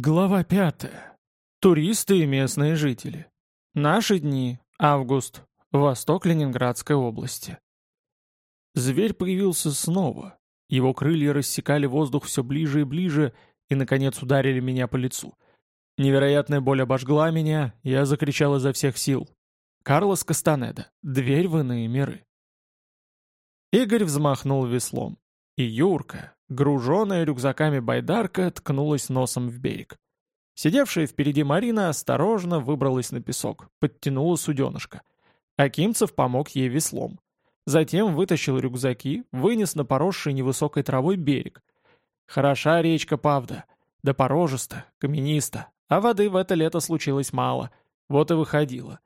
Глава пятая. Туристы и местные жители. Наши дни. Август. Восток Ленинградской области. Зверь появился снова. Его крылья рассекали воздух все ближе и ближе и, наконец, ударили меня по лицу. Невероятная боль обожгла меня, я закричал изо всех сил. Карлос Кастанеда. Дверь в иные миры. Игорь взмахнул веслом. И Юрка, груженная рюкзаками байдарка, ткнулась носом в берег. Сидевшая впереди Марина осторожно выбралась на песок, подтянула суденышко. Акимцев помог ей веслом. Затем вытащил рюкзаки, вынес на поросший невысокой травой берег. Хороша речка Павда, да порожиста, камениста, а воды в это лето случилось мало, вот и выходило.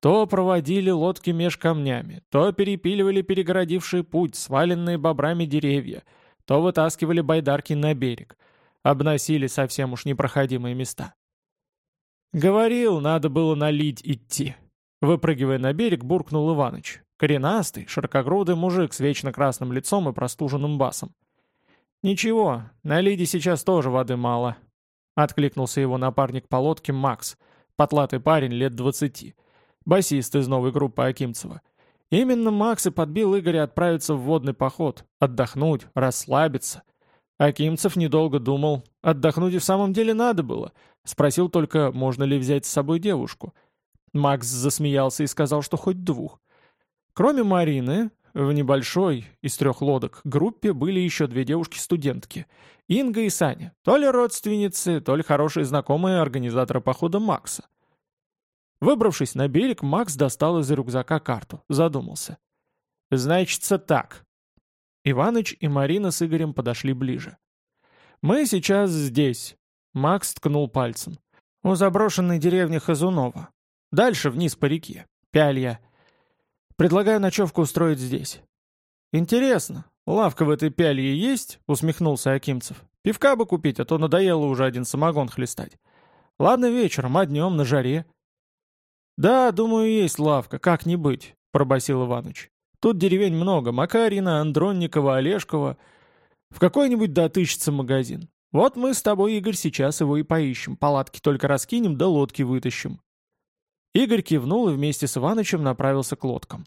То проводили лодки меж камнями, то перепиливали перегородивший путь, сваленные бобрами деревья, то вытаскивали байдарки на берег — обносили совсем уж непроходимые места. «Говорил, надо было налить идти», — выпрыгивая на берег, буркнул Иваныч. Коренастый, широкогрудый мужик с вечно красным лицом и простуженным басом. «Ничего, на Лиде сейчас тоже воды мало», — откликнулся его напарник по лодке Макс, потлатый парень лет двадцати, басист из новой группы Акимцева. Именно Макс и подбил Игоря отправиться в водный поход, отдохнуть, расслабиться — Акимцев недолго думал. Отдохнуть и в самом деле надо было. Спросил только, можно ли взять с собой девушку. Макс засмеялся и сказал, что хоть двух. Кроме Марины, в небольшой, из трех лодок, группе были еще две девушки-студентки. Инга и Саня. То ли родственницы, то ли хорошие знакомые организатора похода Макса. Выбравшись на берег, Макс достал из рюкзака карту. Задумался. «Значится так. Иваныч и Марина с Игорем подошли ближе. «Мы сейчас здесь», — Макс ткнул пальцем. «У заброшенной деревни Хазунова. Дальше вниз по реке. Пялья. Предлагаю ночевку устроить здесь». «Интересно, лавка в этой пялье есть?» — усмехнулся Акимцев. «Пивка бы купить, а то надоело уже один самогон хлестать. Ладно вечером, а днем на жаре». «Да, думаю, есть лавка, как не быть», — пробасил Иваныч. Тут деревень много, Макарина, Андронникова, Олешкова. В какой-нибудь дотычется магазин. Вот мы с тобой, Игорь, сейчас его и поищем. Палатки только раскинем, да лодки вытащим». Игорь кивнул и вместе с Иванычем направился к лодкам.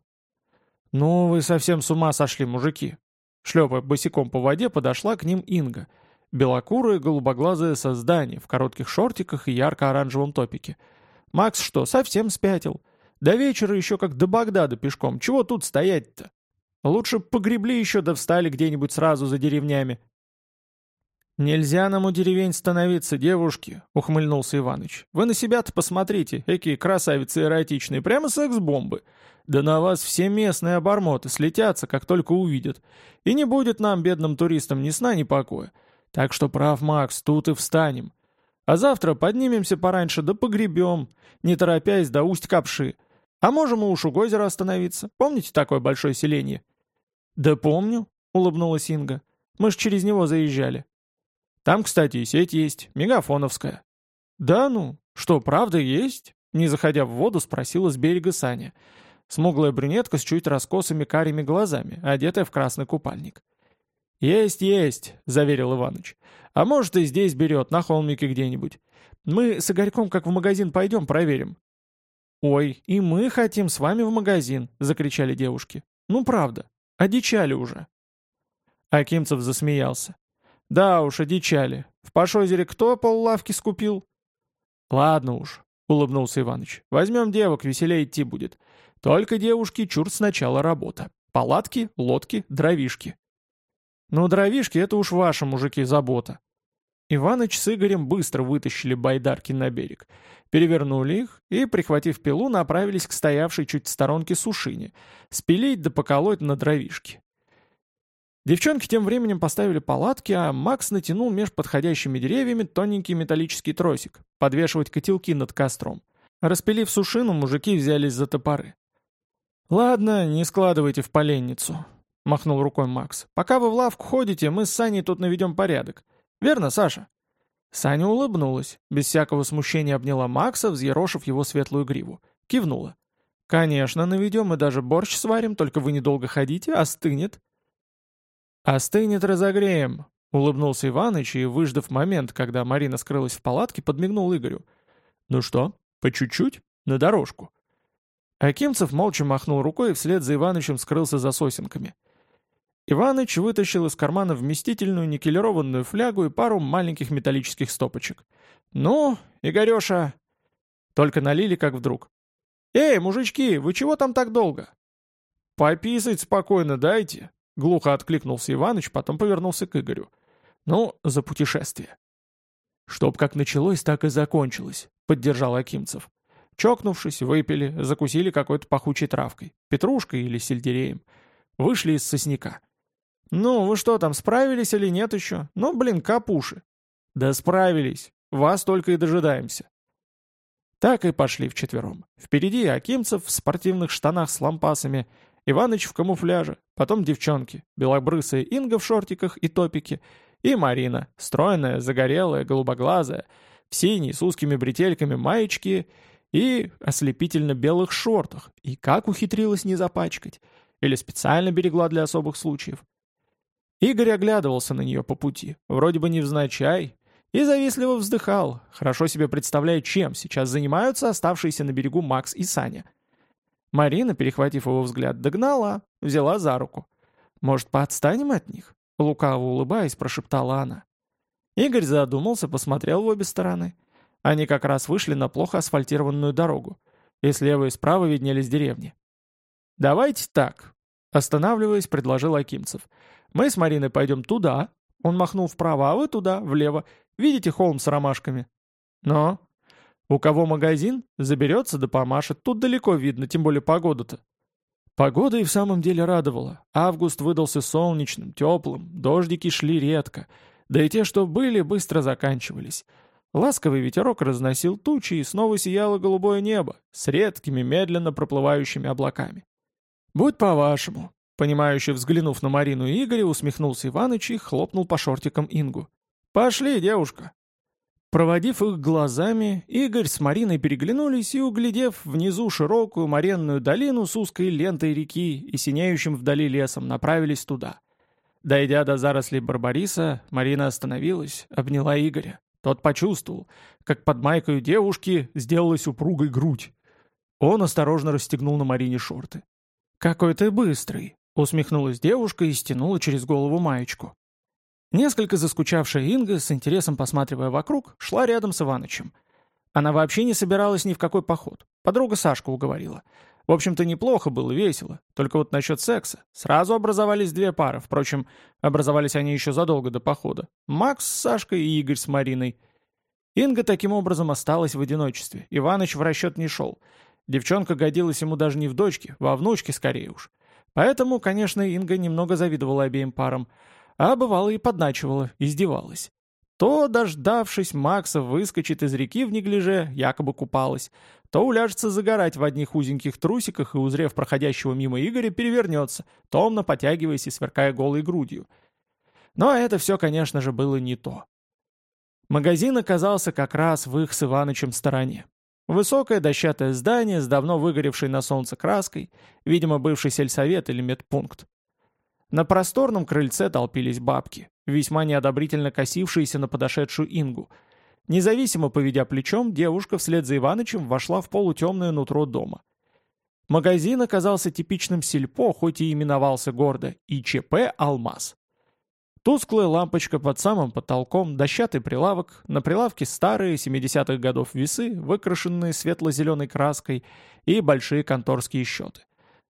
«Ну, вы совсем с ума сошли, мужики!» Шлепая босиком по воде, подошла к ним Инга. Белокурое голубоглазое создание в коротких шортиках и ярко-оранжевом топике. Макс что, совсем спятил? До вечера еще как до Багдада пешком. Чего тут стоять-то? Лучше погребли еще да встали где-нибудь сразу за деревнями. «Нельзя нам у деревень становиться, девушки», — ухмыльнулся Иваныч. «Вы на себя-то посмотрите, какие красавицы эротичные, прямо секс-бомбы. Да на вас все местные обормоты слетятся, как только увидят. И не будет нам, бедным туристам, ни сна, ни покоя. Так что прав, Макс, тут и встанем. А завтра поднимемся пораньше да погребем, не торопясь до Усть-Капши. А можем и у Шугозера остановиться. Помните такое большое селение?» «Да помню», — улыбнулась Инга. «Мы ж через него заезжали». «Там, кстати, и сеть есть, мегафоновская». «Да ну, что, правда есть?» Не заходя в воду, спросила с берега Саня. Смуглая брюнетка с чуть раскосыми карими глазами, одетая в красный купальник. «Есть, есть», — заверил Иваныч. «А может, и здесь берет, на холмике где-нибудь. Мы с Игорьком как в магазин пойдем, проверим. «Ой, и мы хотим с вами в магазин!» — закричали девушки. «Ну правда, одичали уже!» Акимцев засмеялся. «Да уж, одичали. В Пашозере кто поллавки скупил?» «Ладно уж», — улыбнулся Иваныч. «Возьмем девок, веселее идти будет. Только девушки, чур сначала работа. Палатки, лодки, дровишки». «Ну, дровишки — это уж ваши, мужики, забота», Иваныч с Игорем быстро вытащили байдарки на берег, перевернули их и, прихватив пилу, направились к стоявшей чуть в сторонке сушине, спилить да поколоть на дровишки. Девчонки тем временем поставили палатки, а Макс натянул меж подходящими деревьями тоненький металлический тросик, подвешивать котелки над костром. Распилив сушину, мужики взялись за топоры. «Ладно, не складывайте в поленницу», — махнул рукой Макс. «Пока вы в лавку ходите, мы с Саней тут наведем порядок. Верно, Саша?» Саня улыбнулась, без всякого смущения обняла Макса, взъерошив его светлую гриву. Кивнула. «Конечно, наведем и даже борщ сварим, только вы недолго ходите, остынет». «Остынет, разогреем», Улыбнулся Иваныч и, выждав момент, когда Марина скрылась в палатке, подмигнул Игорю. «Ну что, по чуть-чуть? На дорожку?» Акимцев молча махнул рукой и вслед за Иванычем скрылся за сосенками. Иваныч вытащил из кармана вместительную никелированную флягу и пару маленьких металлических стопочек. «Ну, Игореша...» Только налили, как вдруг. «Эй, мужички, вы чего там так долго?» «Пописать спокойно дайте», — глухо откликнулся Иваныч, потом повернулся к Игорю. «Ну, за путешествие». «Чтоб как началось, так и закончилось», — поддержал Акимцев. Чокнувшись, выпили, закусили какой-то пахучей травкой, петрушкой или сельдереем. Вышли из сосняка. «Ну, вы что там, справились или нет еще? Ну, блин, капуши». «Да справились. Вас только и дожидаемся». Так и пошли вчетвером. Впереди Акимцев в спортивных штанах с лампасами, Иваныч в камуфляже, потом девчонки, белобрысая Инга в шортиках и топике, и Марина, стройная, загорелая, голубоглазая, в синей с узкими бретельками маечки и ослепительно белых шортах, и как ухитрилась не запачкать, или специально берегла для особых случаев. Игорь оглядывался на нее по пути, вроде бы невзначай, и завистливо вздыхал, хорошо себе представляя, чем сейчас занимаются оставшиеся на берегу Макс и Саня. Марина, перехватив его взгляд, догнала, взяла за руку. «Может, поотстанем от них?» Лукаво улыбаясь, прошептала она. Игорь задумался, посмотрел в обе стороны. Они как раз вышли на плохо асфальтированную дорогу, и слева и справа виднелись деревни. «Давайте так», — останавливаясь, предложил Акимцев. «Мы с Мариной пойдем туда», — он махнул вправо, а вы туда, влево. Видите холм с ромашками? Но у кого магазин, заберется да помашет. Тут далеко видно, тем более погода-то. Погода и в самом деле радовала. Август выдался солнечным, теплым, дождики шли редко. Да и те, что были, быстро заканчивались. Ласковый ветерок разносил тучи, и снова сияло голубое небо с редкими, медленно проплывающими облаками. «Будь по-вашему», — понимающе взглянув на Марину и Игоря, усмехнулся Иваныч и хлопнул по шортикам Ингу. «Пошли, девушка!» Проводив их глазами, Игорь с Мариной переглянулись и, углядев внизу широкую моренную долину с узкой лентой реки и синеющим вдали лесом, направились туда. Дойдя до зарослей Барбариса, Марина остановилась, обняла Игоря. Тот почувствовал, как под майкой девушки сделалась упругой грудь. Он осторожно расстегнул на Марине шорты. «Какой ты быстрый!» — усмехнулась девушка и стянула через голову маечку. Несколько заскучавшая Инга, с интересом посматривая вокруг, шла рядом с Иванычем. Она вообще не собиралась ни в какой поход. Подруга Сашка уговорила. В общем-то, неплохо было, весело. Только вот насчет секса. Сразу образовались две пары. Впрочем, образовались они еще задолго до похода. Макс с Сашкой и Игорь с Мариной. Инга таким образом осталась в одиночестве. Иваныч в расчет не шел. Девчонка годилась ему даже не в дочке, во внучке скорее уж. Поэтому, конечно, Инга немного завидовала обеим парам – а бывало и подначивала, издевалась. То, дождавшись, Макса выскочит из реки в неглиже, якобы купалась, то уляжется загорать в одних узеньких трусиках и, узрев проходящего мимо Игоря, перевернется, томно потягиваясь и сверкая голой грудью. Но это все, конечно же, было не то. Магазин оказался как раз в их с Иванычем стороне. Высокое дощатое здание с давно выгоревшей на солнце краской, видимо, бывший сельсовет или медпункт. На просторном крыльце толпились бабки, весьма неодобрительно косившиеся на подошедшую Ингу. Независимо поведя плечом, девушка вслед за Иванычем вошла в полутемное нутро дома. Магазин оказался типичным сельпо, хоть и именовался гордо ИЧП «Алмаз». Тусклая лампочка под самым потолком, дощатый прилавок, на прилавке старые 70-х годов весы, выкрашенные светло-зеленой краской, и большие конторские счеты.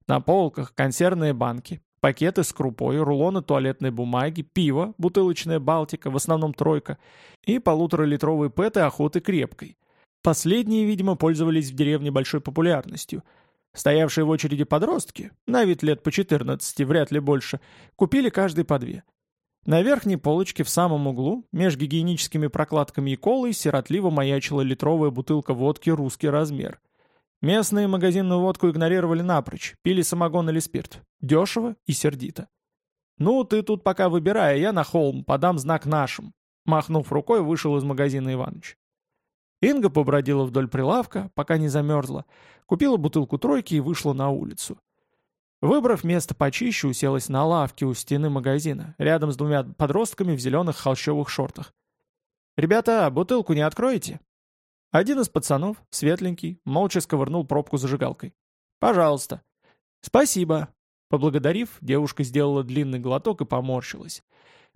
На полках консервные банки, Пакеты с крупой, рулоны туалетной бумаги, пиво, бутылочная Балтика, в основном тройка, и полуторалитровые пэты охоты крепкой. Последние, видимо, пользовались в деревне большой популярностью. Стоявшие в очереди подростки, на вид лет по 14, вряд ли больше, купили каждый по две. На верхней полочке в самом углу, между гигиеническими прокладками и колой, сиротливо маячила литровая бутылка водки «Русский размер». Местные магазинную водку игнорировали напрочь, пили самогон или спирт. Дешево и сердито. «Ну, ты тут пока выбирай, а я на холм, подам знак нашим». Махнув рукой, вышел из магазина Иваныч. Инга побродила вдоль прилавка, пока не замерзла, купила бутылку тройки и вышла на улицу. Выбрав место почище, уселась на лавке у стены магазина, рядом с двумя подростками в зеленых холщовых шортах. «Ребята, бутылку не откроете?» Один из пацанов, светленький, молча сковырнул пробку зажигалкой. «Пожалуйста». «Спасибо». Поблагодарив, девушка сделала длинный глоток и поморщилась.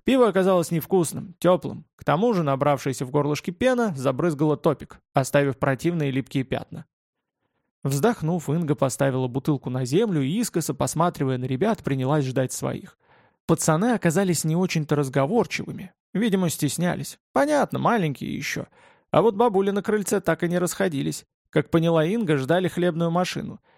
Пиво оказалось невкусным, теплым. К тому же набравшаяся в горлышке пена забрызгала топик, оставив противные липкие пятна. Вздохнув, Инга поставила бутылку на землю и, искоса посматривая на ребят, принялась ждать своих. Пацаны оказались не очень-то разговорчивыми. Видимо, стеснялись. Понятно, маленькие еще. А вот бабули на крыльце так и не расходились. Как поняла Инга, ждали хлебную машину —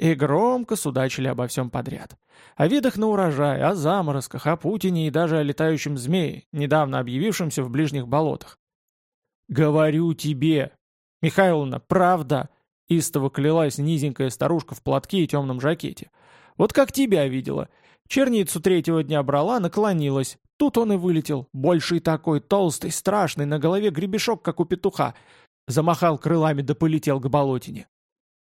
и громко судачили обо всем подряд. О видах на урожай, о заморозках, о Путине и даже о летающем змее, недавно объявившемся в ближних болотах. «Говорю тебе, Михайловна, правда!» Истово клялась низенькая старушка в платке и темном жакете. «Вот как тебя видела. Черницу третьего дня брала, наклонилась. Тут он и вылетел. Больший такой, толстый, страшный, на голове гребешок, как у петуха. Замахал крылами да полетел к болотине.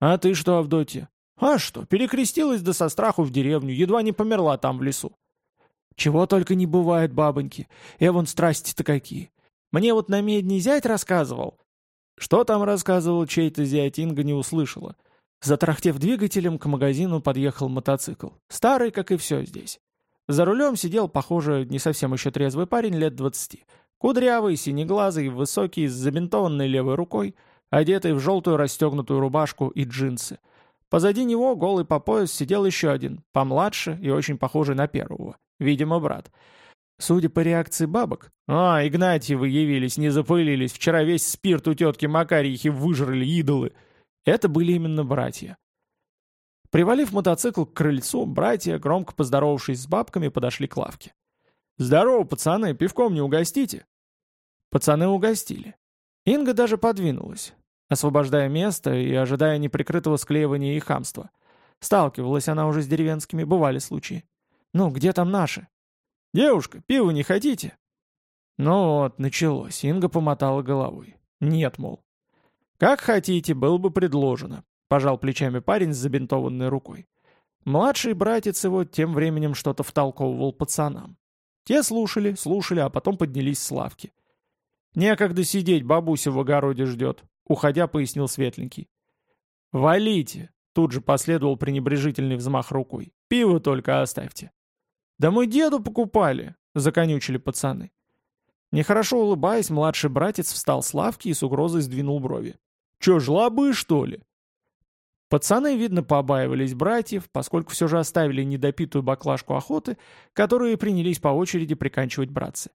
«А ты что, Авдотья, а что, перекрестилась да со страху в деревню, едва не померла там в лесу. Чего только не бывает, бабоньки. Эвон страсти-то какие. Мне вот на медне зять рассказывал. Что там рассказывал чей-то зять, Инга не услышала. Затрахтев двигателем, к магазину подъехал мотоцикл. Старый, как и все здесь. За рулем сидел, похоже, не совсем еще трезвый парень лет двадцати. Кудрявый, синеглазый, высокий, с забинтованной левой рукой, одетый в желтую расстегнутую рубашку и джинсы — Позади него, голый по пояс, сидел еще один, помладше и очень похожий на первого. Видимо, брат. Судя по реакции бабок... «А, Игнатьевы явились, не запылились, вчера весь спирт у тетки Макарьихи выжрали идолы». Это были именно братья. Привалив мотоцикл к крыльцу, братья, громко поздоровавшись с бабками, подошли к лавке. «Здорово, пацаны, пивком не угостите?» Пацаны угостили. Инга даже подвинулась освобождая место и ожидая неприкрытого склеивания и хамства. Сталкивалась она уже с деревенскими, бывали случаи. «Ну, где там наши?» «Девушка, пиво не хотите?» Ну вот, началось. Инга помотала головой. «Нет, мол». «Как хотите, было бы предложено», — пожал плечами парень с забинтованной рукой. Младший братец его тем временем что-то втолковывал пацанам. Те слушали, слушали, а потом поднялись с лавки. «Некогда сидеть, бабуся в огороде ждет», Уходя, пояснил Светленький. «Валите!» — тут же последовал пренебрежительный взмах рукой. «Пиво только оставьте». «Да мы деду покупали!» — законючили пацаны. Нехорошо улыбаясь, младший братец встал с лавки и с угрозой сдвинул брови. «Чё, жлобы, что ли?» Пацаны, видно, побаивались братьев, поскольку все же оставили недопитую баклажку охоты, которую принялись по очереди приканчивать братцы.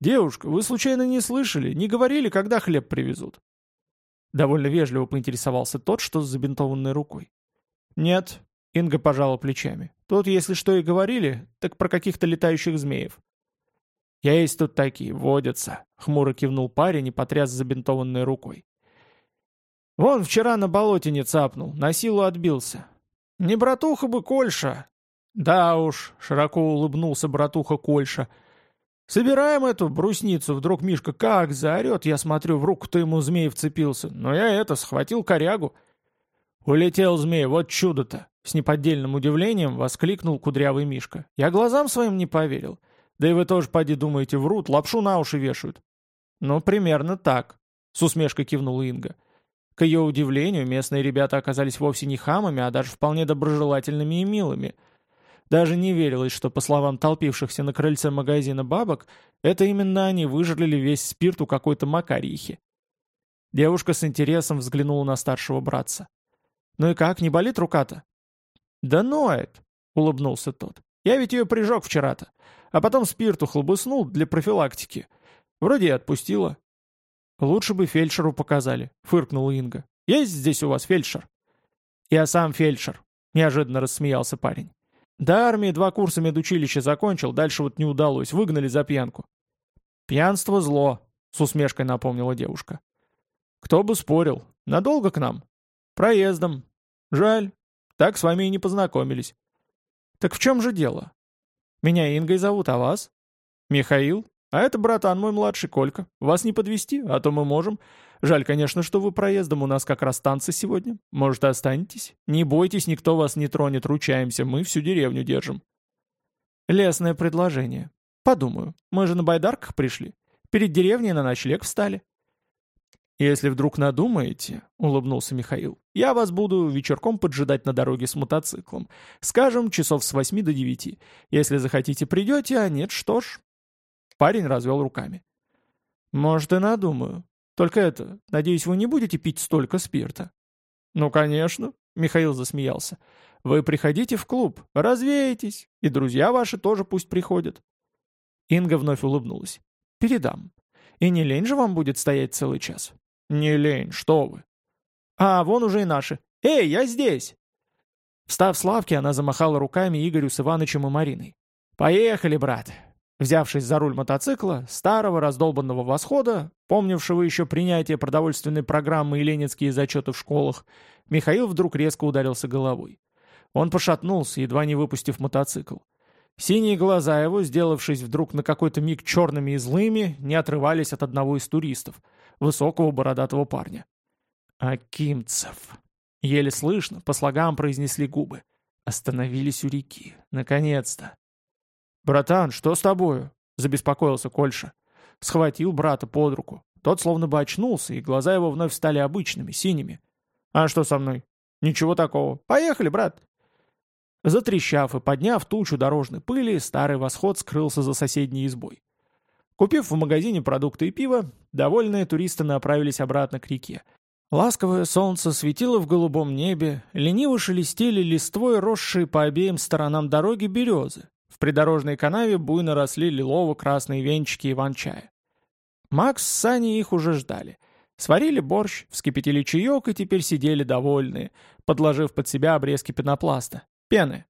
«Девушка, вы случайно не слышали? Не говорили, когда хлеб привезут?» Довольно вежливо поинтересовался тот, что с забинтованной рукой. «Нет», — Инга пожала плечами. «Тут, если что и говорили, так про каких-то летающих змеев». «Есть тут такие, водятся», — хмуро кивнул парень и потряс забинтованной рукой. «Вон вчера на болоте не цапнул, на силу отбился. Не братуха бы Кольша!» «Да уж», — широко улыбнулся братуха Кольша, — Собираем эту брусницу, вдруг Мишка как заорет, я смотрю, в руку-то ему змей вцепился. Но я это, схватил корягу. Улетел змей, вот чудо-то. С неподдельным удивлением воскликнул кудрявый Мишка. Я глазам своим не поверил. Да и вы тоже, поди, думаете, врут, лапшу на уши вешают. Ну, примерно так, с усмешкой кивнула Инга. К ее удивлению, местные ребята оказались вовсе не хамами, а даже вполне доброжелательными и милыми — даже не верилось, что, по словам толпившихся на крыльце магазина бабок, это именно они выжрали весь спирт у какой-то Макарихи. Девушка с интересом взглянула на старшего братца. «Ну и как, не болит рука-то?» «Да ноет», — улыбнулся тот. «Я ведь ее прижег вчера-то, а потом спирту хлобыснул для профилактики. Вроде и отпустила». «Лучше бы фельдшеру показали», — фыркнула Инга. «Есть здесь у вас фельдшер?» «Я сам фельдшер», — неожиданно рассмеялся парень. До армии два курса медучилища закончил, дальше вот не удалось, выгнали за пьянку. «Пьянство — зло», — с усмешкой напомнила девушка. «Кто бы спорил. Надолго к нам?» «Проездом. Жаль. Так с вами и не познакомились». «Так в чем же дело?» «Меня Ингой зовут, а вас?» «Михаил. А это братан мой младший Колька. Вас не подвести, а то мы можем. Жаль, конечно, что вы проездом, у нас как раз танцы сегодня. Может, останетесь? Не бойтесь, никто вас не тронет, ручаемся, мы всю деревню держим». Лесное предложение. Подумаю, мы же на байдарках пришли. Перед деревней на ночлег встали. «Если вдруг надумаете», — улыбнулся Михаил, «я вас буду вечерком поджидать на дороге с мотоциклом. Скажем, часов с восьми до девяти. Если захотите, придете, а нет, что ж». Парень развел руками. «Может, и надумаю. Только это, надеюсь, вы не будете пить столько спирта?» «Ну, конечно», — Михаил засмеялся. «Вы приходите в клуб, развеетесь, и друзья ваши тоже пусть приходят». Инга вновь улыбнулась. «Передам. И не лень же вам будет стоять целый час?» «Не лень, что вы!» «А, вон уже и наши. Эй, я здесь!» Встав с лавки, она замахала руками Игорю с Иванычем и Мариной. «Поехали, брат!» Взявшись за руль мотоцикла, старого раздолбанного восхода, помнившего еще принятие продовольственной программы и ленинские зачеты в школах, Михаил вдруг резко ударился головой. Он пошатнулся, едва не выпустив мотоцикл. Синие глаза его, сделавшись вдруг на какой-то миг черными и злыми, не отрывались от одного из туристов — высокого бородатого парня. «Акимцев!» Еле слышно, по слогам произнесли губы. Остановились у реки. Наконец-то. «Братан, что с тобою?» — забеспокоился Кольша. Схватил брата под руку. Тот словно бы очнулся, и глаза его вновь стали обычными, синими. «А что со мной?» «Ничего такого. Поехали, брат!» Затрещав и подняв тучу дорожной пыли, старый восход скрылся за соседней избой. Купив в магазине продукты и пиво, довольные туристы направились обратно к реке. Ласковое солнце светило в голубом небе, лениво шелестели листвой росшие по обеим сторонам дороги березы. В придорожной канаве буйно росли лилово-красные венчики иван-чая. Макс с Саней их уже ждали. Сварили борщ, вскипятили чаек и теперь сидели довольные, подложив под себя обрезки пенопласта, пены,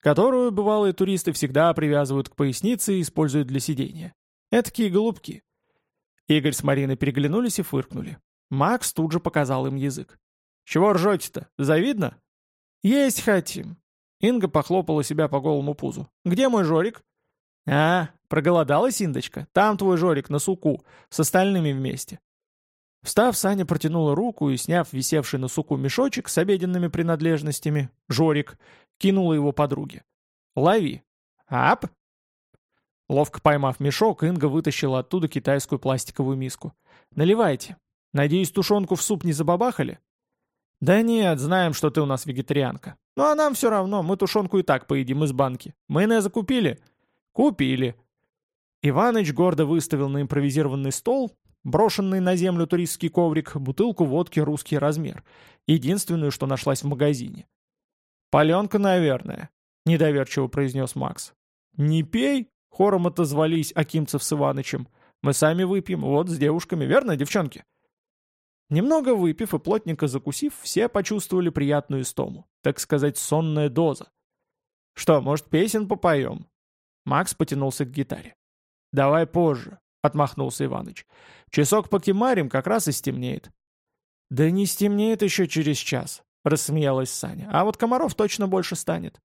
которую бывалые туристы всегда привязывают к пояснице и используют для сидения. Этакие голубки. Игорь с Мариной переглянулись и фыркнули. Макс тут же показал им язык. «Чего ржете-то? Завидно?» «Есть хотим». Инга похлопала себя по голому пузу. «Где мой Жорик?» «А, проголодалась Индочка? Там твой Жорик на суку, с остальными вместе». Встав, Саня протянула руку и, сняв висевший на суку мешочек с обеденными принадлежностями, Жорик, кинула его подруге. «Лови». «Ап!» Ловко поймав мешок, Инга вытащила оттуда китайскую пластиковую миску. «Наливайте. Надеюсь, тушенку в суп не забабахали?» «Да нет, знаем, что ты у нас вегетарианка. Ну а нам все равно, мы тушенку и так поедим из банки. Майонеза купили?» «Купили». Иваныч гордо выставил на импровизированный стол, брошенный на землю туристский коврик, бутылку водки «Русский размер», единственную, что нашлась в магазине. «Паленка, наверное», — недоверчиво произнес Макс. «Не пей?» Хором отозвались Акимцев с Иванычем. «Мы сами выпьем, вот с девушками, верно, девчонки?» Немного выпив и плотненько закусив, все почувствовали приятную истому, так сказать, сонная доза. «Что, может, песен попоем?» Макс потянулся к гитаре. «Давай позже», — отмахнулся Иваныч. «Часок покемарим, как раз и стемнеет». «Да не стемнеет еще через час», — рассмеялась Саня. «А вот комаров точно больше станет».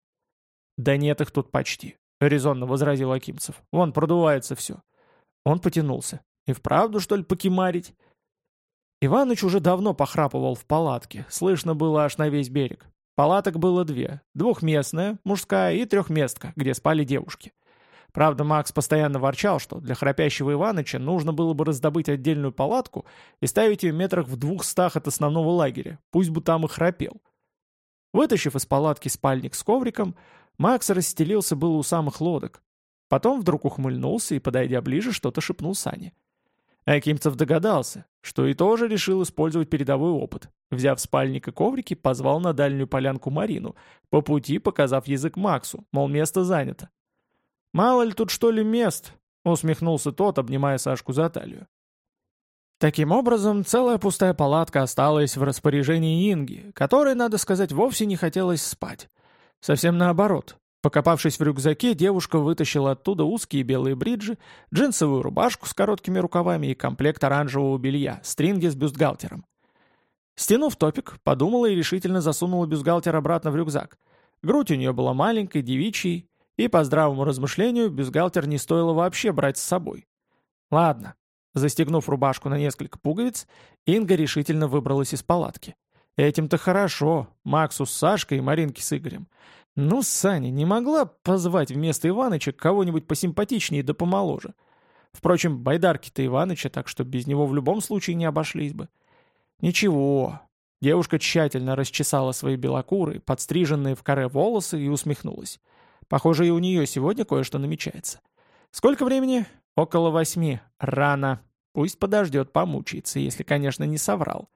«Да нет их тут почти. — резонно возразил Акимцев. «Вон, продувается все». Он потянулся. «И вправду, что ли, покемарить?» Иваныч уже давно похрапывал в палатке, слышно было аж на весь берег. Палаток было две, двухместная, мужская и трехместка, где спали девушки. Правда, Макс постоянно ворчал, что для храпящего Иваныча нужно было бы раздобыть отдельную палатку и ставить ее метрах в двухстах от основного лагеря, пусть бы там и храпел. Вытащив из палатки спальник с ковриком, Макс расстелился было у самых лодок. Потом вдруг ухмыльнулся и, подойдя ближе, что-то шепнул Сане. Акимцев догадался, что и тоже решил использовать передовой опыт. Взяв спальник и коврики, позвал на дальнюю полянку Марину, по пути показав язык Максу, мол, место занято. «Мало ли тут что ли мест?» — усмехнулся тот, обнимая Сашку за талию. Таким образом, целая пустая палатка осталась в распоряжении Инги, которой, надо сказать, вовсе не хотелось спать. Совсем наоборот. Покопавшись в рюкзаке, девушка вытащила оттуда узкие белые бриджи, джинсовую рубашку с короткими рукавами и комплект оранжевого белья, стринги с бюстгальтером. Стянув топик, подумала и решительно засунула бюстгальтер обратно в рюкзак. Грудь у нее была маленькой, девичьей, и, по здравому размышлению, бюстгальтер не стоило вообще брать с собой. Ладно, Застегнув рубашку на несколько пуговиц, Инга решительно выбралась из палатки. Этим-то хорошо, Максу с Сашкой и Маринке с Игорем. Ну, Саня не могла позвать вместо Иваныча кого-нибудь посимпатичнее да помоложе. Впрочем, байдарки-то Иваныча, так что без него в любом случае не обошлись бы. Ничего. Девушка тщательно расчесала свои белокурые, подстриженные в коре волосы и усмехнулась. Похоже, и у нее сегодня кое-что намечается. Сколько времени? Около восьми. Рано. Пусть подождет, помучается, если, конечно, не соврал.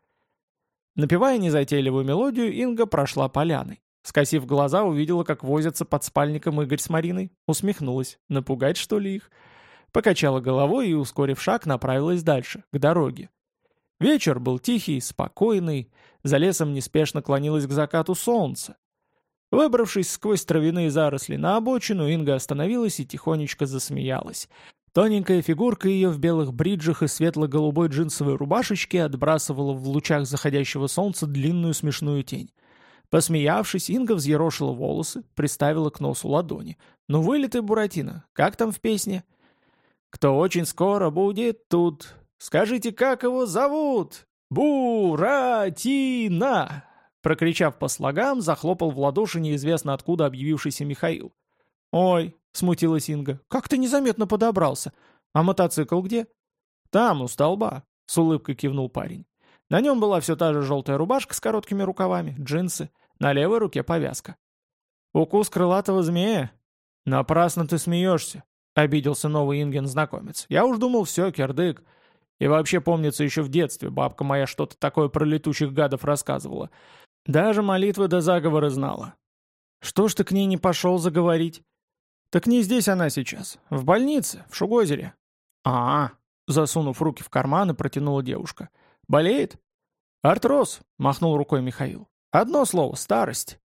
Напевая незатейливую мелодию, Инга прошла поляной. Скосив глаза, увидела, как возятся под спальником Игорь с Мариной. Усмехнулась. Напугать, что ли, их? Покачала головой и, ускорив шаг, направилась дальше, к дороге. Вечер был тихий, спокойный, за лесом неспешно клонилось к закату солнце. Выбравшись сквозь травяные заросли на обочину, Инга остановилась и тихонечко засмеялась. Тоненькая фигурка ее в белых бриджах и светло-голубой джинсовой рубашечке отбрасывала в лучах заходящего солнца длинную смешную тень. Посмеявшись, Инга взъерошила волосы, приставила к носу ладони. «Ну вылитый Буратино, как там в песне?» «Кто очень скоро будет тут? Скажите, как его зовут?» «Буратино!» Прокричав по слогам, захлопал в ладоши неизвестно откуда объявившийся Михаил. «Ой!» — смутилась Инга. «Как ты незаметно подобрался? А мотоцикл где?» «Там, у столба», — с улыбкой кивнул парень. На нем была все та же желтая рубашка с короткими рукавами, джинсы, на левой руке повязка. «Укус крылатого змея?» «Напрасно ты смеешься», — обиделся новый Инген-знакомец. «Я уж думал, все, кирдык. И вообще, помнится, еще в детстве бабка моя что-то такое про летучих гадов рассказывала. Даже молитвы до заговора знала. Что ж ты к ней не пошел заговорить? Так не здесь она сейчас. В больнице, в Шугозере. а, -а, -а засунув руки в карманы, протянула девушка. «Болеет?» «Артроз», — махнул рукой Михаил. «Одно слово — старость».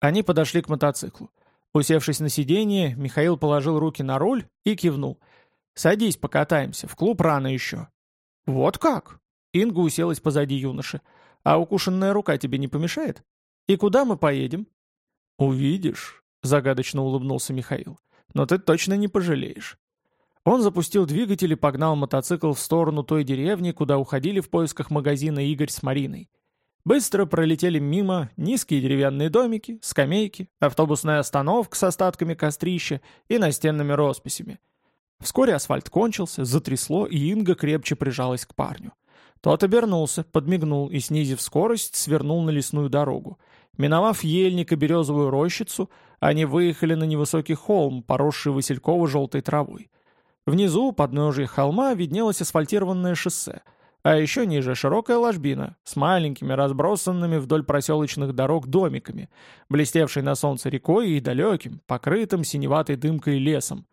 Они подошли к мотоциклу. Усевшись на сиденье, Михаил положил руки на руль и кивнул. «Садись, покатаемся, в клуб рано еще». «Вот как?» Инга уселась позади юноши. А укушенная рука тебе не помешает? И куда мы поедем?» «Увидишь», — загадочно улыбнулся Михаил. «Но ты точно не пожалеешь». Он запустил двигатель и погнал мотоцикл в сторону той деревни, куда уходили в поисках магазина Игорь с Мариной. Быстро пролетели мимо низкие деревянные домики, скамейки, автобусная остановка с остатками кострища и настенными росписями. Вскоре асфальт кончился, затрясло, и Инга крепче прижалась к парню. Тот обернулся, подмигнул и, снизив скорость, свернул на лесную дорогу. Миновав ельник и березовую рощицу, они выехали на невысокий холм, поросший васильково-желтой травой. Внизу, у подножия холма, виднелось асфальтированное шоссе, а еще ниже широкая ложбина с маленькими разбросанными вдоль проселочных дорог домиками, блестевшей на солнце рекой и далеким, покрытым синеватой дымкой лесом.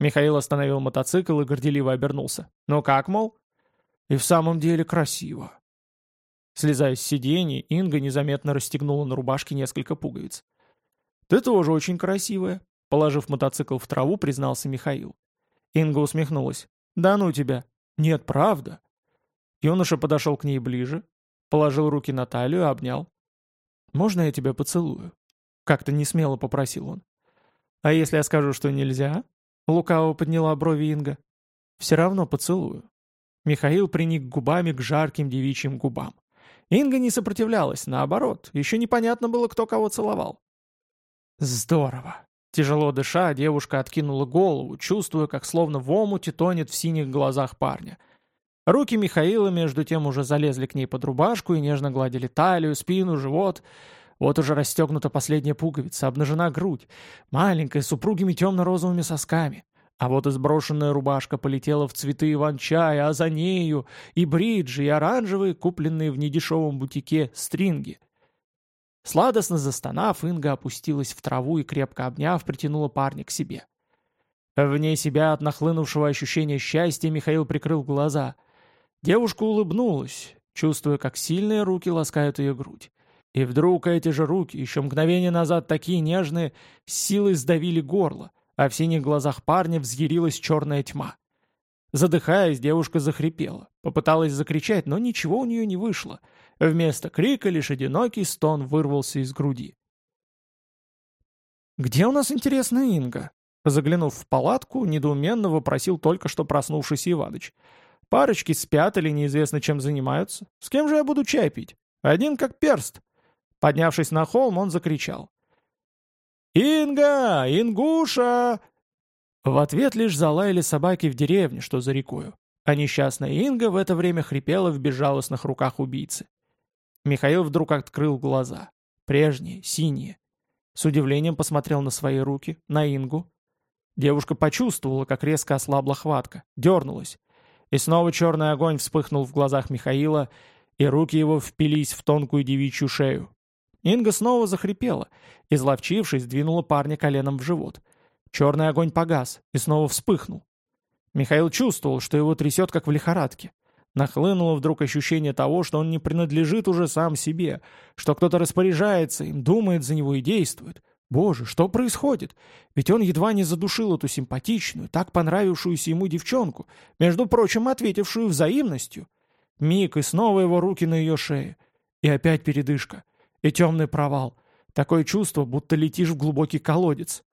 Михаил остановил мотоцикл и горделиво обернулся. «Ну как, мол?» И в самом деле красиво. Слезая с сиденья, Инга незаметно расстегнула на рубашке несколько пуговиц. «Ты тоже очень красивая», — положив мотоцикл в траву, признался Михаил. Инга усмехнулась. «Да ну тебя!» «Нет, правда!» Юноша подошел к ней ближе, положил руки на талию, обнял. «Можно я тебя поцелую?» Как-то несмело попросил он. «А если я скажу, что нельзя?» Лукаво подняла брови Инга. «Все равно поцелую. Михаил приник губами к жарким девичьим губам. Инга не сопротивлялась, наоборот, еще непонятно было, кто кого целовал. Здорово. Тяжело дыша, девушка откинула голову, чувствуя, как словно в омуте тонет в синих глазах парня. Руки Михаила между тем уже залезли к ней под рубашку и нежно гладили талию, спину, живот. Вот уже расстегнута последняя пуговица, обнажена грудь, маленькая, с упругими темно-розовыми сосками. А вот и сброшенная рубашка полетела в цветы иван-чая, а за нею и бриджи, и оранжевые, купленные в недешевом бутике, стринги. Сладостно застонав, Инга опустилась в траву и, крепко обняв, притянула парня к себе. Вне себя от нахлынувшего ощущения счастья Михаил прикрыл глаза. Девушка улыбнулась, чувствуя, как сильные руки ласкают ее грудь. И вдруг эти же руки, еще мгновение назад такие нежные, силой сдавили горло — а в синих глазах парня взъярилась черная тьма. Задыхаясь, девушка захрипела. Попыталась закричать, но ничего у нее не вышло. Вместо крика лишь одинокий стон вырвался из груди. «Где у нас, интересно, Инга?» Заглянув в палатку, недоуменно вопросил только что проснувшийся Иваныч. Парочки спят или неизвестно чем занимаются. С кем же я буду чай пить? Один как перст. Поднявшись на холм, он закричал. «Инга! Ингуша!» В ответ лишь залаяли собаки в деревне, что за рекою. А несчастная Инга в это время хрипела в безжалостных руках убийцы. Михаил вдруг открыл глаза. Прежние, синие. С удивлением посмотрел на свои руки, на Ингу. Девушка почувствовала, как резко ослабла хватка, дернулась. И снова черный огонь вспыхнул в глазах Михаила, и руки его впились в тонкую девичью шею. Инга снова захрипела, изловчившись, двинула парня коленом в живот. Черный огонь погас и снова вспыхнул. Михаил чувствовал, что его трясет, как в лихорадке. Нахлынуло вдруг ощущение того, что он не принадлежит уже сам себе, что кто-то распоряжается им, думает за него и действует. Боже, что происходит? Ведь он едва не задушил эту симпатичную, так понравившуюся ему девчонку, между прочим, ответившую взаимностью. Миг, и снова его руки на ее шее. И опять передышка. И темный провал. Такое чувство, будто летишь в глубокий колодец.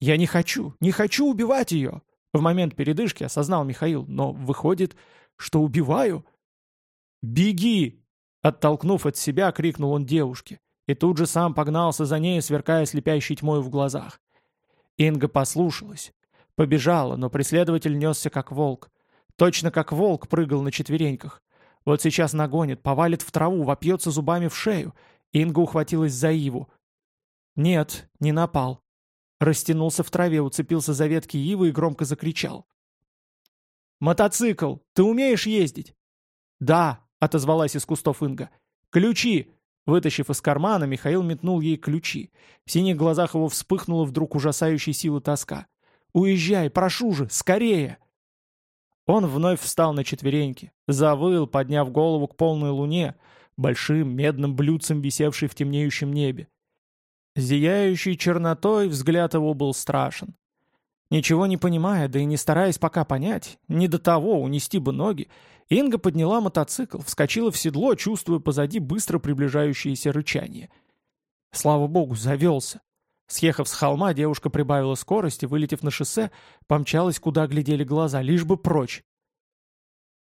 «Я не хочу, не хочу убивать ее!» В момент передышки осознал Михаил, но выходит, что убиваю. «Беги!» Оттолкнув от себя, крикнул он девушке. И тут же сам погнался за ней, сверкая слепящей тьмой в глазах. Инга послушалась. Побежала, но преследователь несся как волк. Точно как волк прыгал на четвереньках. Вот сейчас нагонит, повалит в траву, вопьется зубами в шею. Инга ухватилась за иву. Нет, не напал. Растянулся в траве, уцепился за ветки ивы и громко закричал. «Мотоцикл! Ты умеешь ездить?» «Да», — отозвалась из кустов Инга. «Ключи! Вытащив из кармана, Михаил метнул ей ключи. В синих глазах его вспыхнула вдруг ужасающей силы тоска. «Уезжай, прошу же, скорее!» Он вновь встал на четвереньки, завыл, подняв голову к полной луне, большим медным блюдцем, висевшей в темнеющем небе. Зияющий чернотой взгляд его был страшен. Ничего не понимая, да и не стараясь пока понять, не до того унести бы ноги, Инга подняла мотоцикл, вскочила в седло, чувствуя позади быстро приближающееся рычание. Слава богу, завелся. Съехав с холма, девушка прибавила скорость и, вылетев на шоссе, помчалась, куда глядели глаза, лишь бы прочь.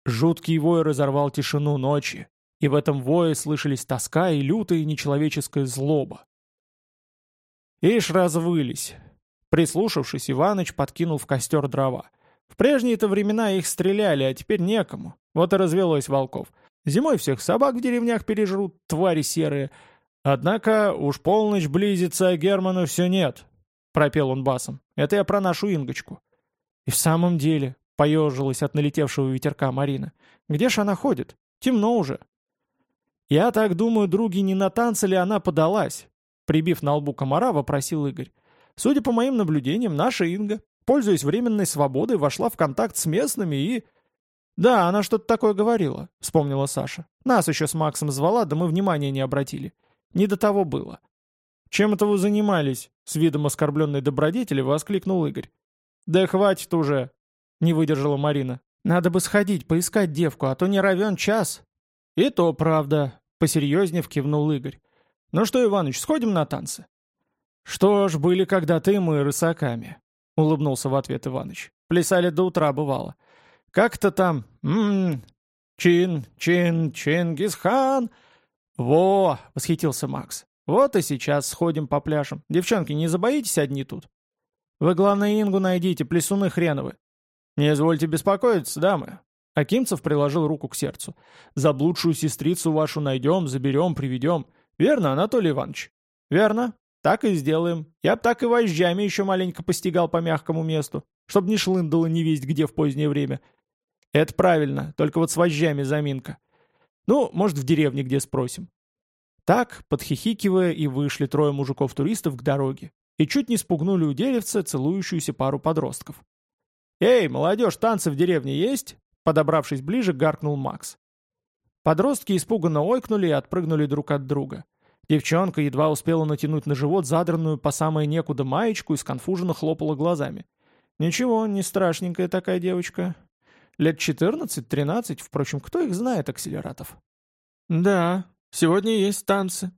Жуткий вой разорвал тишину ночи, и в этом вое слышались тоска и лютая нечеловеческая злоба. Ишь развылись. Прислушавшись, Иваныч подкинул в костер дрова. В прежние-то времена их стреляли, а теперь некому. Вот и развелось волков. Зимой всех собак в деревнях пережрут, твари серые. Однако уж полночь близится, а Германа все нет. Пропел он басом. Это я про нашу Ингочку. И в самом деле, поежилась от налетевшего ветерка Марина. Где ж она ходит? Темно уже. Я так думаю, други, не на танцы ли она подалась? Прибив на лбу комара, вопросил Игорь. Судя по моим наблюдениям, наша Инга пользуясь временной свободой, вошла в контакт с местными и... «Да, она что-то такое говорила», — вспомнила Саша. «Нас еще с Максом звала, да мы внимания не обратили. Не до того было». «Чем это вы занимались?» — с видом оскорбленной добродетели воскликнул Игорь. «Да хватит уже!» — не выдержала Марина. «Надо бы сходить, поискать девку, а то не равен час». «И то правда», — посерьезнее вкивнул Игорь. «Ну что, Иваныч, сходим на танцы?» «Что ж, были когда-то мы рысаками улыбнулся в ответ Иваныч. Плясали до утра, бывало. Как-то там... М-м, чин, чин, Чингисхан... Во, восхитился Макс. Вот и сейчас сходим по пляжам. Девчонки, не забоитесь одни тут? Вы, главное, Ингу найдите, плясуны хреновы. Не извольте беспокоиться, дамы. Акимцев приложил руку к сердцу. Заблудшую сестрицу вашу найдем, заберем, приведем. Верно, Анатолий Иванович? Верно. Так и сделаем. Я б так и вожжами еще маленько постигал по мягкому месту, чтобы не шлындало не весть где в позднее время. Это правильно, только вот с вожжами заминка. Ну, может, в деревне где спросим. Так, подхихикивая, и вышли трое мужиков-туристов к дороге. И чуть не спугнули у деревца целующуюся пару подростков. «Эй, молодежь, танцы в деревне есть?» Подобравшись ближе, гаркнул Макс. Подростки испуганно ойкнули и отпрыгнули друг от друга. Девчонка едва успела натянуть на живот задранную по самое некуда маечку и сконфуженно хлопала глазами. Ничего, не страшненькая такая девочка. Лет 14-13, впрочем, кто их знает, акселератов? Да, сегодня есть танцы.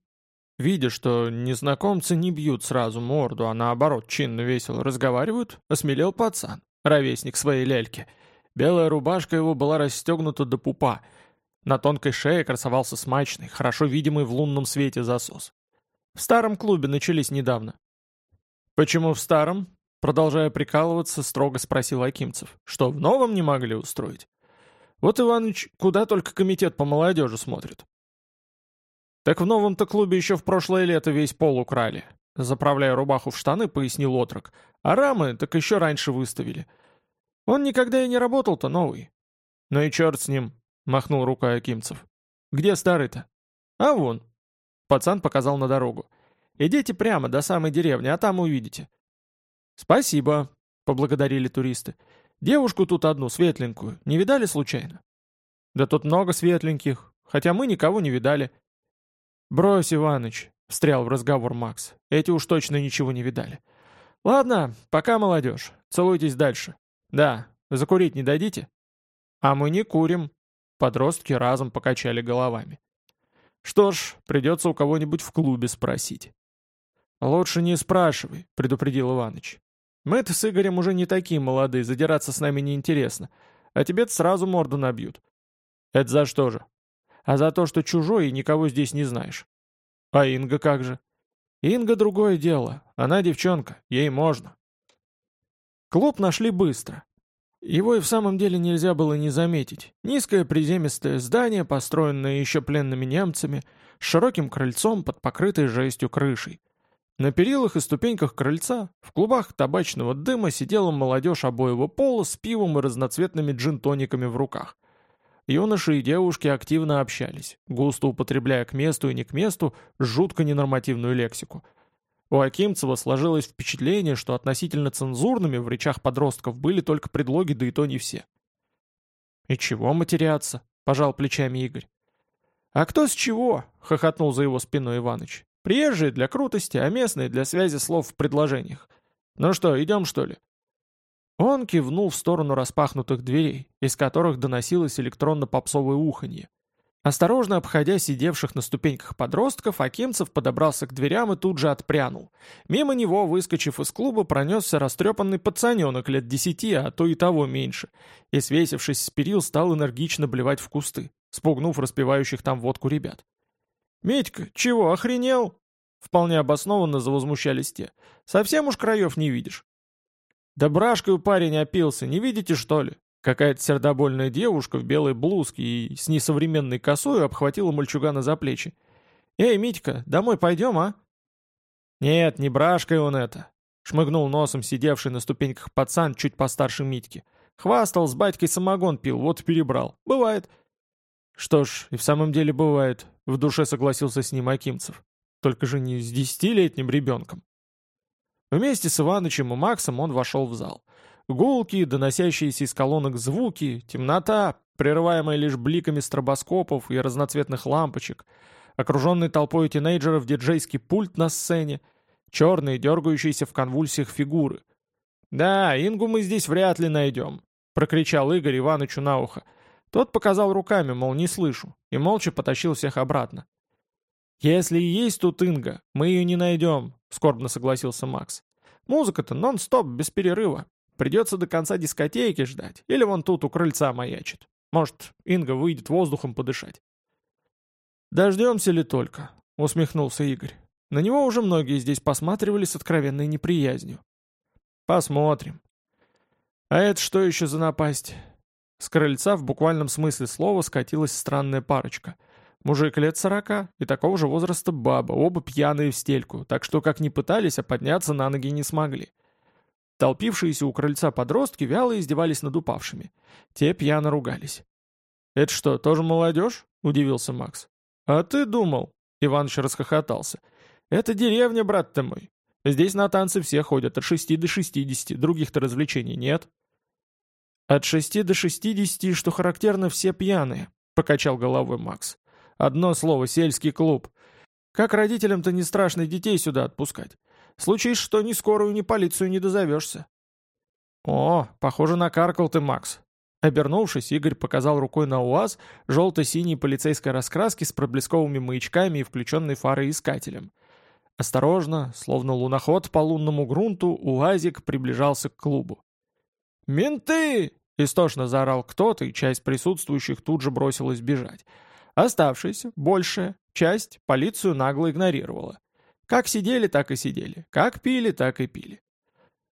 Видя, что незнакомцы не бьют сразу морду, а наоборот чинно весело разговаривают, осмелел пацан, ровесник своей ляльки. Белая рубашка его была расстегнута до пупа. На тонкой шее красовался смачный, хорошо видимый в лунном свете засос. В старом клубе начались недавно. «Почему в старом?» Продолжая прикалываться, строго спросил Акимцев. «Что, в новом не могли устроить?» «Вот, Иваныч, куда только комитет по молодежи смотрит». «Так в новом-то клубе еще в прошлое лето весь пол украли», заправляя рубаху в штаны, пояснил отрок. «А рамы так еще раньше выставили. Он никогда и не работал-то новый». «Ну и черт с ним», — махнул рукой Акимцев. «Где старый-то?» «А вон». Пацан показал на дорогу. «Идите прямо до самой деревни, а там увидите». «Спасибо», — поблагодарили туристы. «Девушку тут одну, светленькую, не видали случайно?» «Да тут много светленьких, хотя мы никого не видали». «Брось, Иваныч», — встрял в разговор Макс. «Эти уж точно ничего не видали». «Ладно, пока, молодежь. Целуйтесь дальше». «Да, закурить не дадите?» «А мы не курим». Подростки разом покачали головами. «Что ж, придется у кого-нибудь в клубе спросить». «Лучше не спрашивай», — предупредил Иваныч. «Мы-то с Игорем уже не такие молодые, задираться с нами неинтересно. А тебе-то сразу морду набьют». «Это за что же?» «А за то, что чужой и никого здесь не знаешь». «А Инга как же?» «Инга другое дело. Она девчонка, ей можно». Клуб нашли быстро. Его и в самом деле нельзя было не заметить. Низкое приземистое здание, построенное еще пленными немцами, с широким крыльцом под покрытой жестью крышей. На перилах и ступеньках крыльца, в клубах табачного дыма сидела молодежь обоего пола с пивом и разноцветными джин-тониками в руках. Юноши и девушки активно общались, густо употребляя к месту и не к месту жутко ненормативную лексику. У Акимцева сложилось впечатление, что относительно цензурными в речах подростков были только предлоги, да и то не все. «И чего матеряться?» — пожал плечами Игорь. «А кто с чего?» — хохотнул за его спиной Иваныч. Приезжие для крутости, а местные для связи слов в предложениях. Ну что, идем что ли?» Он кивнул в сторону распахнутых дверей, из которых доносилось электронно-попсовое уханье. Осторожно обходя сидевших на ступеньках подростков, Акимцев подобрался к дверям и тут же отпрянул. Мимо него, выскочив из клуба, пронесся растрепанный пацаненок лет десяти, а то и того меньше, и, свесившись с перил, стал энергично блевать в кусты, спугнув распевающих там водку ребят. «Митька, чего, охренел?» Вполне обоснованно завозмущались те. «Совсем уж краев не видишь». «Да брашкой парень опился, не видите, что ли?» Какая-то сердобольная девушка в белой блузке и с несовременной косой обхватила мальчугана за плечи. «Эй, Митька, домой пойдем, а?» «Нет, не брашкой он это», — шмыгнул носом сидевший на ступеньках пацан чуть постарше Митьки. «Хвастал, с батькой самогон пил, вот перебрал. Бывает». «Что ж, и в самом деле бывает», — в душе согласился с ним Акимцев. «Только же не с десятилетним ребенком». Вместе с Иванычем и Максом он вошел в зал. Гулки, доносящиеся из колонок звуки, темнота, прерываемая лишь бликами стробоскопов и разноцветных лампочек, окруженный толпой тинейджеров диджейский пульт на сцене, черные, дергающиеся в конвульсиях фигуры. «Да, Ингу мы здесь вряд ли найдем», — прокричал Игорь Иванычу на ухо. Тот показал руками, мол, не слышу, и молча потащил всех обратно. «Если и есть тут Инга, мы ее не найдем», — скорбно согласился Макс. «Музыка-то нон-стоп, без перерыва. Придется до конца дискотеки ждать, или вон тут у крыльца маячит. Может, Инга выйдет воздухом подышать». «Дождемся ли только?» — усмехнулся Игорь. На него уже многие здесь посматривали с откровенной неприязнью. «Посмотрим». «А это что еще за напасть?» С крыльца в буквальном смысле слова скатилась странная парочка. Мужик лет сорока и такого же возраста баба, оба пьяные в стельку, так что как ни пытались, а подняться на ноги не смогли. Толпившиеся у крыльца подростки вяло издевались над упавшими. Те пьяно ругались. «Это что, тоже молодежь?» — удивился Макс. «А ты думал?» — Иваныч расхохотался. «Это деревня, брат ты мой. Здесь на танцы все ходят от шести до шестидесяти, других-то развлечений нет». «От шести до шестидесяти, что характерно, все пьяные», — покачал головой Макс. «Одно слово — сельский клуб. Как родителям-то не страшно детей сюда отпускать? Случись, что ни скорую, ни полицию не дозовешься». «О, похоже, накаркал ты, Макс». Обернувшись, Игорь показал рукой на УАЗ желто-синей полицейской раскраски с проблесковыми маячками и включенной фарой искателем. Осторожно, словно луноход по лунному грунту, УАЗик приближался к клубу. «Менты!» Истошно заорал кто-то, и часть присутствующих тут же бросилась бежать. Оставшаяся, большая, часть полицию нагло игнорировала. Как сидели, так и сидели. Как пили, так и пили.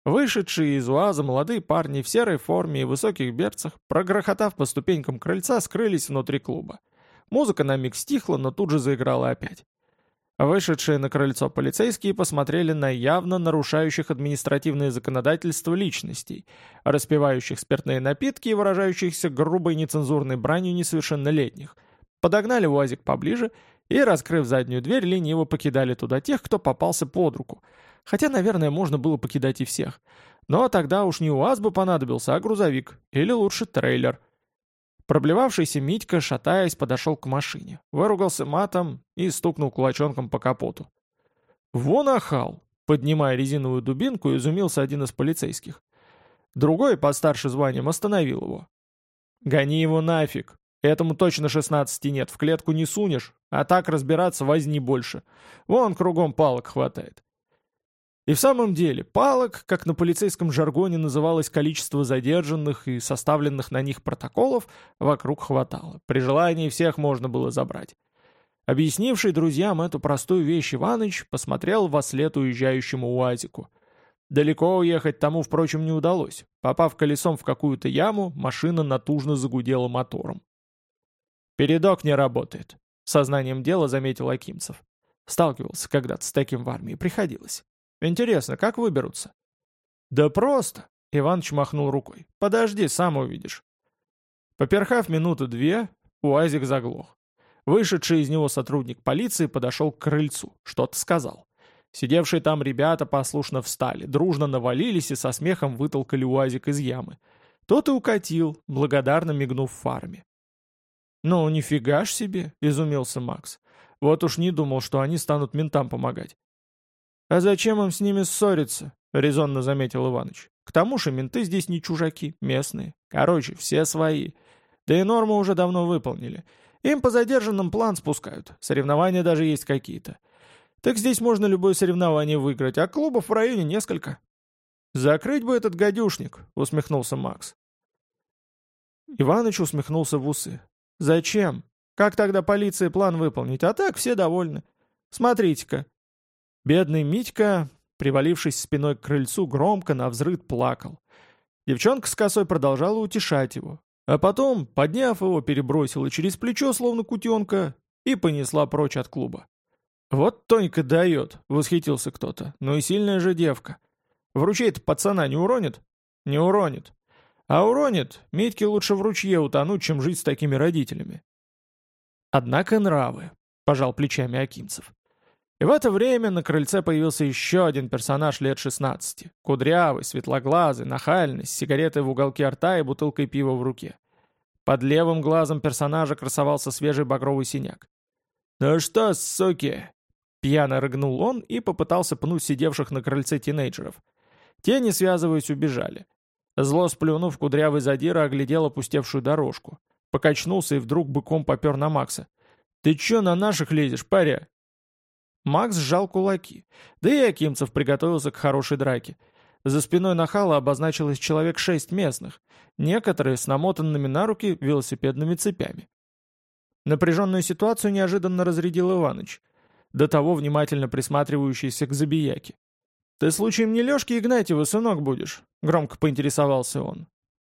Вышедшие из УАЗа молодые парни в серой форме и высоких берцах, прогрохотав по ступенькам крыльца, скрылись внутри клуба. Музыка на миг стихла, но тут же заиграла опять. Вышедшие на крыльцо полицейские посмотрели на явно нарушающих административное законодательство личностей, распивающих спиртные напитки и выражающихся грубой нецензурной бранью несовершеннолетних. Подогнали УАЗик поближе и, раскрыв заднюю дверь, лениво покидали туда тех, кто попался под руку — Хотя, наверное, можно было покидать и всех. Но тогда уж не УАЗ бы понадобился, а грузовик. Или лучше трейлер. Проблевавшийся Митька, шатаясь, подошел к машине. Выругался матом и стукнул кулачонком по капоту. «Вон ахал!» Поднимая резиновую дубинку, изумился один из полицейских. Другой, постарше званием, остановил его. «Гони его нафиг! Этому точно шестнадцати нет, в клетку не сунешь, а так разбираться возни больше. Вон кругом палок хватает. И в самом деле, палок, как на полицейском жаргоне называлось количество задержанных и составленных на них протоколов, вокруг хватало. При желании всех можно было забрать. Объяснивший друзьям эту простую вещь Иваныч посмотрел во след уезжающему УАЗику. Далеко уехать тому, впрочем, не удалось. Попав колесом в какую-то яму, машина натужно загудела мотором. «Передок не работает», — сознанием дела заметил Акимцев. Сталкивался когда-то с таким в армии, приходилось. Интересно, как выберутся? Да просто, Иваныч махнул рукой. Подожди, сам увидишь. Поперхав минуты две, УАЗик заглох. Вышедший из него сотрудник полиции подошел к крыльцу, что-то сказал. Сидевшие там ребята послушно встали, дружно навалились и со смехом вытолкали УАЗик из ямы. Тот и укатил, благодарно мигнув фарме. «Ну, нифига ж себе!» — изумился Макс. «Вот уж не думал, что они станут ментам помогать. «А зачем им с ними ссориться?» — резонно заметил Иваныч. «К тому же менты здесь не чужаки, местные. Короче, все свои. Да и норму уже давно выполнили. Им по задержанным план спускают. Соревнования даже есть какие-то. Так здесь можно любое соревнование выиграть, а клубов в районе несколько». «Закрыть бы этот гадюшник», — усмехнулся Макс. Иваныч усмехнулся в усы. «Зачем? Как тогда полиции план выполнить? А так все довольны. Смотрите-ка, Бедный Митька, привалившись спиной к крыльцу, громко на взрыд плакал. Девчонка с косой продолжала утешать его. А потом, подняв его, перебросила через плечо, словно кутенка, и понесла прочь от клуба. «Вот Тонька дает», — восхитился кто-то. «Ну и сильная же девка. В ручей-то пацана не уронит?» «Не уронит. А уронит, Митьке лучше в ручье утонуть, чем жить с такими родителями». «Однако нравы», — пожал плечами Акимцев. И в это время на крыльце появился еще один персонаж лет 16. Кудрявый, светлоглазый, нахальный, с сигаретой в уголке рта и бутылкой пива в руке. Под левым глазом персонажа красовался свежий багровый синяк. «Ну что, суки?» Пьяно рыгнул он и попытался пнуть сидевших на крыльце тинейджеров. Те, не связываясь, убежали. Зло сплюнув, кудрявый задира оглядел опустевшую дорожку. Покачнулся и вдруг быком попер на Макса. «Ты чё на наших лезешь, паря? Макс сжал кулаки. Да и Акимцев приготовился к хорошей драке. За спиной нахала обозначилось человек шесть местных, некоторые с намотанными на руки велосипедными цепями. Напряженную ситуацию неожиданно разрядил Иваныч, до того внимательно присматривающийся к забияке. «Ты случаем не Лешки Игнатьева, сынок, будешь?» — громко поинтересовался он.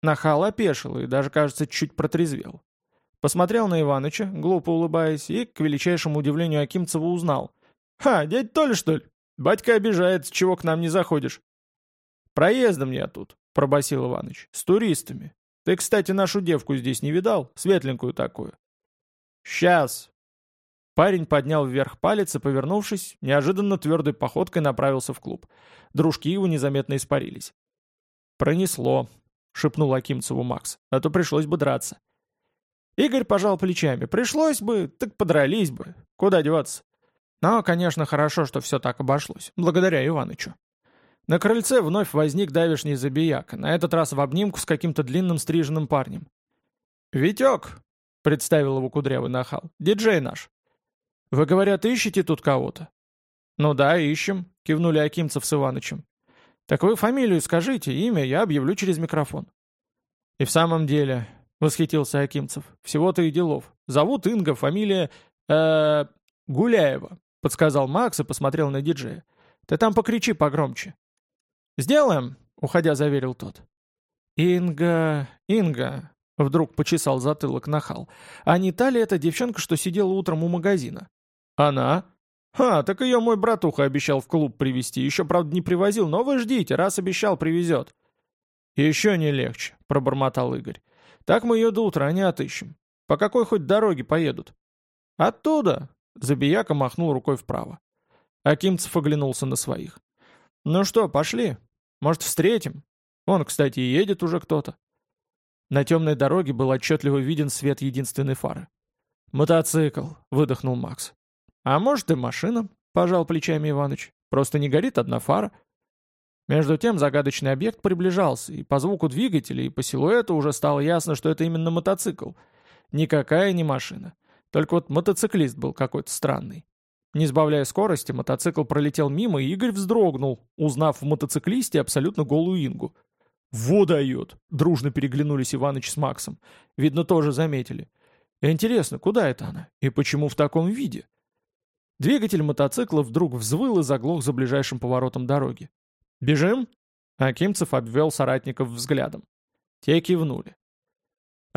Нахал опешил и даже, кажется, чуть протрезвел. Посмотрел на Иваныча, глупо улыбаясь, и, к величайшему удивлению Акимцева, узнал. «Ха, дядь Толя, что ли? Батька обижает, чего к нам не заходишь». «Проездом я тут», — пробасил Иваныч, — «с туристами. Ты, кстати, нашу девку здесь не видал? Светленькую такую». «Сейчас». Парень поднял вверх палец и, повернувшись, неожиданно твердой походкой направился в клуб. Дружки его незаметно испарились. «Пронесло», — шепнул Акимцеву Макс, — «а то пришлось бы драться». Игорь пожал плечами. «Пришлось бы, так подрались бы. Куда деваться? Но, конечно, хорошо, что все так обошлось, благодаря Иванычу. На крыльце вновь возник давишний забияк, на этот раз в обнимку с каким-то длинным стриженным парнем. «Витек!» — представил его кудрявый нахал. «Диджей наш». «Вы, говорят, ищете тут кого-то?» «Ну да, ищем», — кивнули Акимцев с Иванычем. «Так вы фамилию скажите, имя я объявлю через микрофон». «И в самом деле», — восхитился Акимцев, — «всего-то и делов. Зовут Инга, фамилия... э Гуляева», — подсказал Макс и посмотрел на диджея. «Ты там покричи погромче». «Сделаем», — уходя заверил тот. «Инга... Инга...» — вдруг почесал затылок нахал. «А не та ли эта девчонка, что сидела утром у магазина?» «Она?» «Ха, так ее мой братуха обещал в клуб привезти. Еще, правда, не привозил, но вы ждите, раз обещал, привезет». «Еще не легче», — пробормотал Игорь. «Так мы ее до утра не отыщем. По какой хоть дороге поедут?» «Оттуда!» — Забияка махнул рукой вправо. Акимцев оглянулся на своих. «Ну что, пошли. Может, встретим? Вон, кстати, и едет уже кто-то». На темной дороге был отчетливо виден свет единственной фары. «Мотоцикл», — выдохнул Макс. «А может и машина», — пожал плечами Иваныч. «Просто не горит одна фара». Между тем загадочный объект приближался, и по звуку двигателя, и по силуэту уже стало ясно, что это именно мотоцикл. Никакая не машина. Только вот мотоциклист был какой-то странный. Не сбавляя скорости, мотоцикл пролетел мимо, и Игорь вздрогнул, узнав в мотоциклисте абсолютно голую Ингу. «Во дает!» — дружно переглянулись Иваныч с Максом. Видно, тоже заметили. «Интересно, куда это она? И почему в таком виде?» Двигатель мотоцикла вдруг взвыл и заглох за ближайшим поворотом дороги. «Бежим?» Акимцев обвел соратников взглядом. Те кивнули.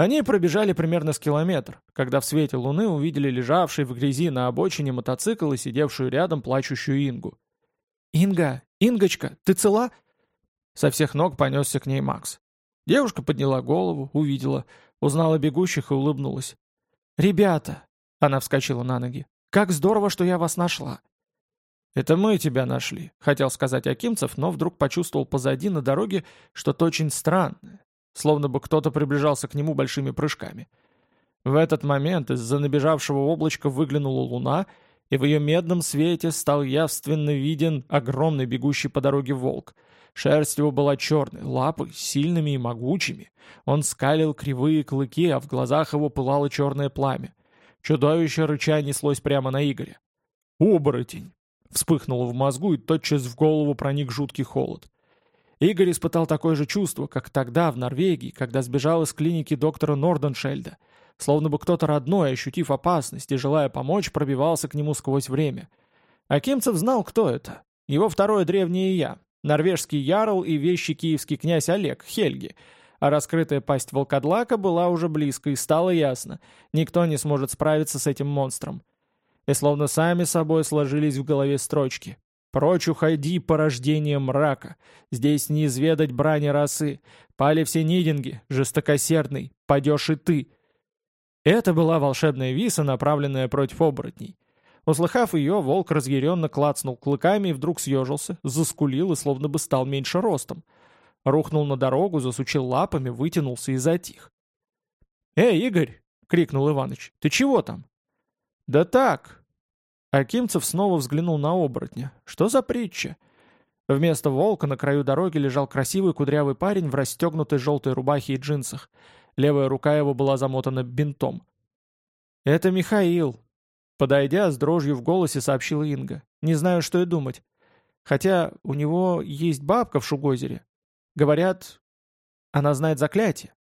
Они пробежали примерно с километр, когда в свете луны увидели лежавший в грязи на обочине мотоцикл и сидевшую рядом плачущую Ингу. «Инга! Ингочка! Ты цела?» Со всех ног понесся к ней Макс. Девушка подняла голову, увидела, узнала бегущих и улыбнулась. «Ребята!» — она вскочила на ноги. «Как здорово, что я вас нашла!» «Это мы тебя нашли», — хотел сказать Акимцев, но вдруг почувствовал позади на дороге что-то очень странное, словно бы кто-то приближался к нему большими прыжками. В этот момент из-за набежавшего облачка выглянула луна, и в ее медном свете стал явственно виден огромный бегущий по дороге волк. Шерсть его была черной, лапы сильными и могучими. Он скалил кривые клыки, а в глазах его пылало черное пламя. Чудовище рыча неслось прямо на Игоря. «Оборотень!» Вспыхнуло в мозгу, и тотчас в голову проник жуткий холод. Игорь испытал такое же чувство, как тогда в Норвегии, когда сбежал из клиники доктора Норденшельда. Словно бы кто-то родной, ощутив опасность и желая помочь, пробивался к нему сквозь время. Акимцев знал, кто это. Его второе древнее «я». Норвежский ярл и вещий киевский князь Олег, Хельги. А раскрытая пасть волкодлака была уже близко, и стало ясно. Никто не сможет справиться с этим монстром и словно сами собой сложились в голове строчки. «Прочь уходи, порождение мрака! Здесь не изведать брани росы! Пали все нидинги, жестокосердный, падешь и ты!» Это была волшебная виса, направленная против оборотней. Услыхав ее, волк разъяренно клацнул клыками и вдруг съежился, заскулил и словно бы стал меньше ростом. Рухнул на дорогу, засучил лапами, вытянулся и затих. «Эй, Игорь!» — крикнул Иваныч. «Ты чего там?» «Да так!» Акимцев снова взглянул на оборотня. «Что за притча?» Вместо волка на краю дороги лежал красивый кудрявый парень в расстегнутой желтой рубахе и джинсах. Левая рука его была замотана бинтом. «Это Михаил!» Подойдя, с дрожью в голосе сообщила Инга. «Не знаю, что и думать. Хотя у него есть бабка в Шугозере. Говорят, она знает заклятие».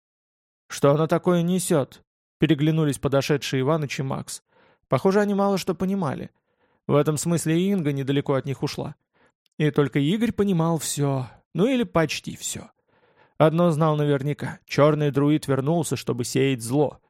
«Что она такое несет?» Переглянулись подошедшие Иваныч и Макс. Похоже, они мало что понимали. В этом смысле Инга недалеко от них ушла. И только Игорь понимал все, ну или почти все. Одно знал наверняка — черный друид вернулся, чтобы сеять зло.